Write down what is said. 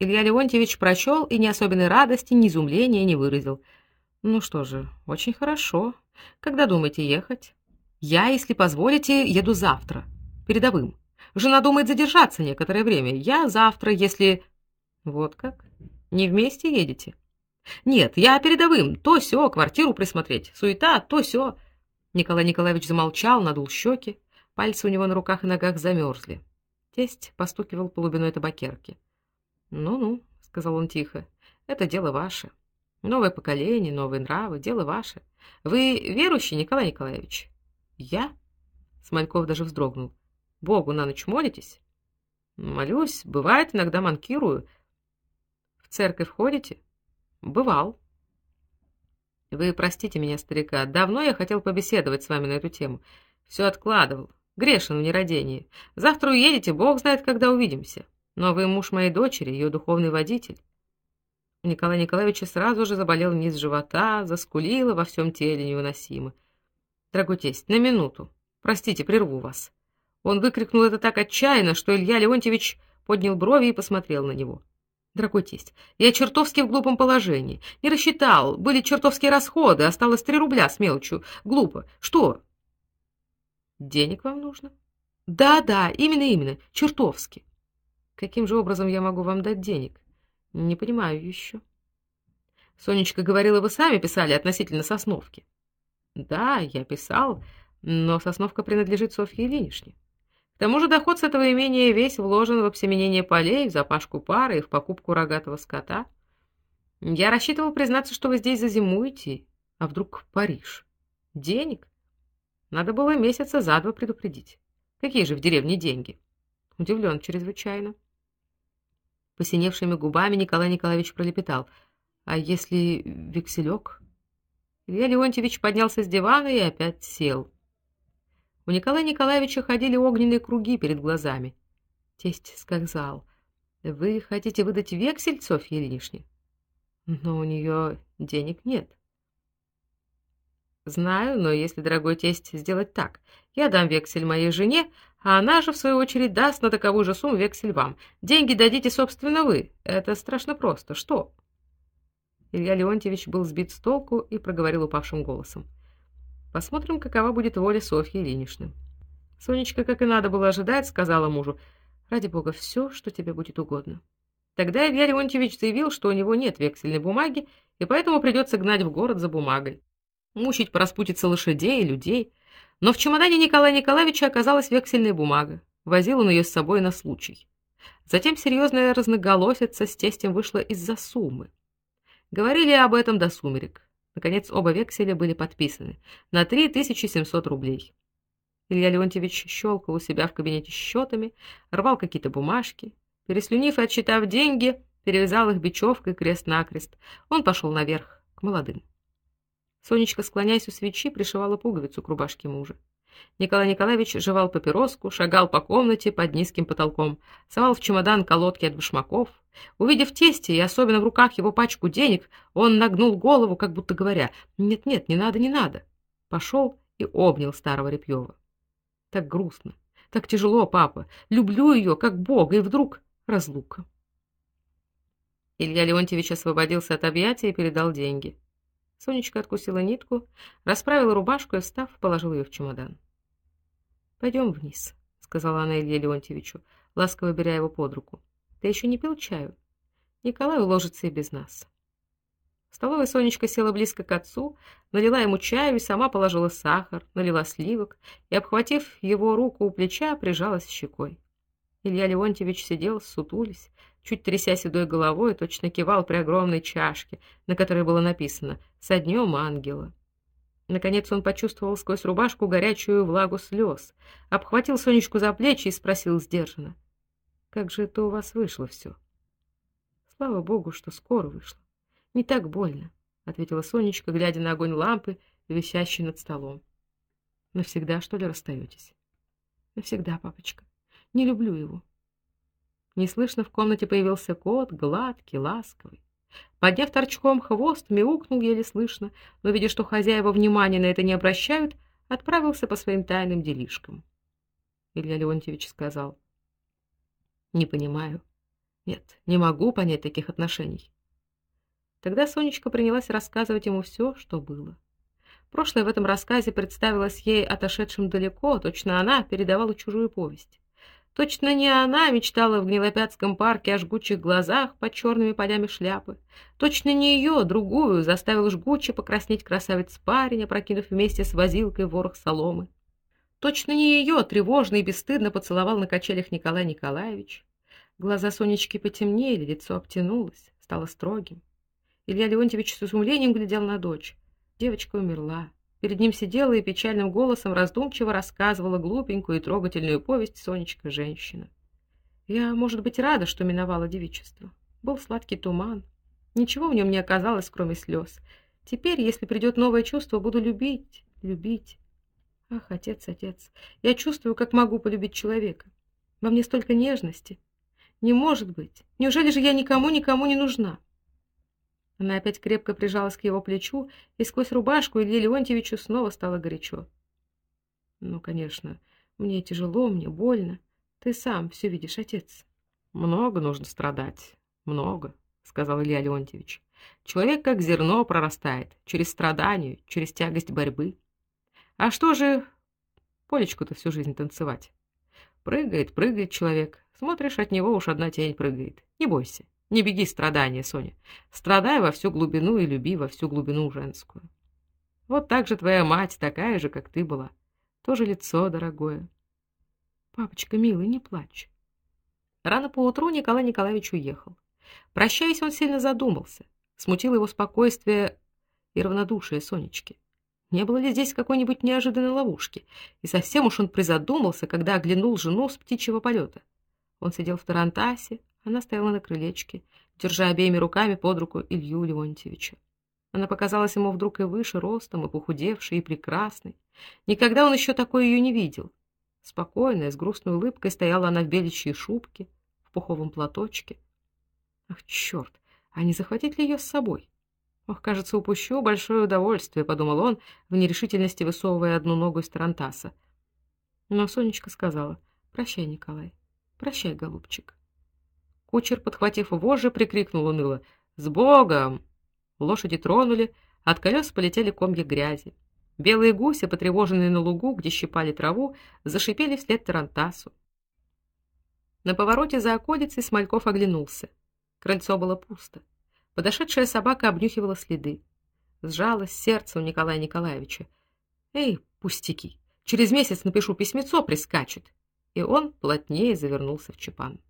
Илья Леонтьевич прочел и ни особенной радости, ни изумления не выразил. Ну что же, очень хорошо. Когда думаете ехать? Я, если позволите, еду завтра, передовым. Жена думает задержаться некоторое время. Я завтра, если Вот как? Не вместе едете? Нет, я передовым, то сё, квартиру присмотреть. Суета, то сё. Николай Николаевич замолчал, надул щеки, пальцы у него на руках и ногах замерзли. Тесть постукивал по лубиной табакерки. "Ну-ну", сказал он тихо. "Это дело ваше. Новое поколение, новые нравы дело ваше. Вы верующий, Николай Николаевич?" "Я?" Смольков даже вздрогнул. "Богу на ночь молитесь?" "Молюсь, бывает, иногда манкирую. В церковь ходите?" "Бывал." Вы простите меня, старика, давно я хотел побеседовать с вами на эту тему. Все откладывал. Грешен в нерадении. Завтра уедете, Бог знает, когда увидимся. Но вы муж моей дочери, ее духовный водитель. У Николая Николаевича сразу же заболел низ живота, заскулило во всем теле невыносимо. Дорогой тесть, на минуту. Простите, прерву вас. Он выкрикнул это так отчаянно, что Илья Леонтьевич поднял брови и посмотрел на него. Дорогой тесть, я чертовски в глупом положении. Не рассчитал, были чертовские расходы, осталось три рубля с мелочью. Глупо. Что? Денег вам нужно? Да, да, именно, именно, чертовски. Каким же образом я могу вам дать денег? Не понимаю еще. Сонечка говорила, вы сами писали относительно Сосновки. Да, я писал, но Сосновка принадлежит Софье Ильиничне. К тому же доход с этого имения весь вложен в обсеменение полей, в запашку пары и в покупку рогатого скота. Я рассчитывал признаться, что вы здесь зазимуете, а вдруг Париж. Денег? Надо было месяца за два предупредить. Какие же в деревне деньги? Удивлен чрезвычайно. Посиневшими губами Николай Николаевич пролепетал: "А если векселек?» Илья Леонтьевич поднялся с дивана и опять сел. У Николая Николаевича ходили огненные круги перед глазами. Тесть сказал: "Вы хотите выдать вексель Софье Ильиничне? Но у нее денег нет". Знаю, но если, дорогой тесть, сделать так, я дам вексель моей жене, а она же в свою очередь даст на таковую же сумму вексель вам. Деньги дадите собственно вы. Это страшно просто. Что? Илья Леонтьевич был сбит с толку и проговорил упавшим голосом: Посмотрим, какова будет воля Софьи Ильиничны. Сонечка, как и надо было ожидать, сказала мужу: "Ради бога, все, что тебе будет угодно". Тогда Илья Леонтьевич заявил, что у него нет вексельной бумаги, и поэтому придется гнать в город за бумагой, мучить по лошадей и людей. Но в чемодане Николая Николаевича оказалась вексельная бумага. Возил он ее с собой на случай. Затем серьезная разноголосица с тестем вышла из-за суммы. Говорили об этом до сумерек. Наконец оба векселя были подписаны на 3700 рублей. Илья Леонтьевич щелкал у себя в кабинете счетами, рвал какие-то бумажки, переслюнив и отсчитав деньги, перевязал их бечевкой крест-накрест. Он пошел наверх к молодым. Сонечка, склоняясь у свечи, пришивала пуговицу к рубашке мужа. Николай Николаевич жевал папироску, шагал по комнате под низким потолком, совал в чемодан колодки от башмаков. Увидев тесте и особенно в руках его пачку денег, он нагнул голову, как будто говоря: "Нет-нет, не надо, не надо". Пошел и обнял старого Репьева. Так грустно, так тяжело, папа. Люблю ее, как Бога, и вдруг разлука. Илья Леонтьевич освободился от объятий и передал деньги. Сонечка откусила нитку, расправила рубашку и, встав, положила ее в чемодан. Пойдем вниз, сказала она Илье Леонтьевичу, ласково беря его под руку. Ты еще не пил чаю? Николай уложится и без нас. В столовой Сонечка села близко к отцу, налила ему чаю и сама положила сахар, налила сливок и, обхватив его руку у плеча, прижалась щекой. Илья Леонтьевич сидел, сутулясь, чуть тряся седой головой, точно кивал при огромной чашке, на которой было написано: "Со днем ангела". Наконец он почувствовал сквозь рубашку горячую влагу слез, обхватил Сонечку за плечи и спросил сдержанно: "Как же это у вас вышло все?» "Слава богу, что скоро вышло. Не так больно", ответила Сонечка, глядя на огонь лампы, висящий над столом. "Навсегда что ли расстаетесь?» "Навсегда, папочка. Не люблю его". Неслышно в комнате появился кот, гладкий, ласковый. Подняв торчком хвост, мяукнул еле слышно, но видя, что хозяева внимания на это не обращают, отправился по своим тайным делишкам. Илья Леонтьевич сказал: "Не понимаю, Нет, не могу понять таких отношений. Тогда Сонечка принялась рассказывать ему все, что было. Прошлое в этом рассказе представилось ей отошедшим далеко, точно она передавала чужую повесть. Точно не она мечтала в Гнилопятском парке о жгучих глазах под черными полями шляпы. Точно не ее, другую, заставил жгуче покраснеть красавец-парень, опрокинув вместе с возилкой ворох соломы. Точно не ее, тревожно и бесстыдно поцеловал на качелях Николай Николаевич. Глаза Сонечки потемнели, лицо обтянулось, стало строгим. Илья Леонтьевич с изумлением глядел на дочь. Девочка умерла. Перед ним сидела и печальным голосом раздумчиво рассказывала глупенькую и трогательную повесть Сонечка-женщина. Я, может быть, рада, что миновала девичество. Был сладкий туман. Ничего в нем не оказалось, кроме слез. Теперь, если придет новое чувство, буду любить, любить. Ах, отец, отец, я чувствую, как могу полюбить человека. Во мне столько нежности. Не может быть. Неужели же я никому никому не нужна? Она опять крепко прижалась к его плечу, и сквозь рубашку Илье Леонтьевичу снова стало горячо. Ну, конечно, мне тяжело, мне больно. Ты сам все видишь, отец. Много нужно страдать, много, сказал Илья Леонтьевич. Человек как зерно прорастает через страдания, через тягость борьбы. А что же полечку-то всю жизнь танцевать? Прыгает, прыгает человек. Смотришь, от него уж одна тень прыгает. Не бойся. Не беги страдания, Соня. Страдай во всю глубину и люби во всю глубину женскую. Вот так же твоя мать, такая же, как ты была. Тоже лицо дорогое. Папочка, милый, не плачь. Рано поутру Николай Николаевич уехал. Прощаясь, он сильно задумался. Смутило его спокойствие и равнодушие Сонечки. Не было ли здесь какой-нибудь неожиданной ловушки? И совсем уж он призадумался, когда оглянул жену с птичьего полета. Он сидел в тарантасе, она стояла на крылечке, держа обеими руками под руку Илью Леонтьевича. Она показалась ему вдруг и выше ростом, и похудевшей, и прекрасной. Никогда он еще такой ее не видел. Спокойная, с грустной улыбкой стояла она в беличьей шубке, в пуховом платочке. Ах, черт, а не захватить ли ее с собой? Ох, кажется, упущу большое удовольствие, подумал он, в нерешительности высовывая одну ногу из тарантаса. Но Сонечка сказала: "Прощай, Николай. Прощай, голубчик". Кучер, подхватив вожжи, прикрикнул уныло: "С Богом!" Лошади тронули, от колес полетели комья грязи. Белые гуси, потревоженные на лугу, где щипали траву, зашипели вслед тарантасу. На повороте за околицей Смольков оглянулся. Крыльцо было пусто. Подошедшая собака обнюхивала следы. Сжалось сердце у Николая Николаевича. Эй, пустяки. Через месяц напишу письмецо, прискачет. И он плотнее завернулся в чепан.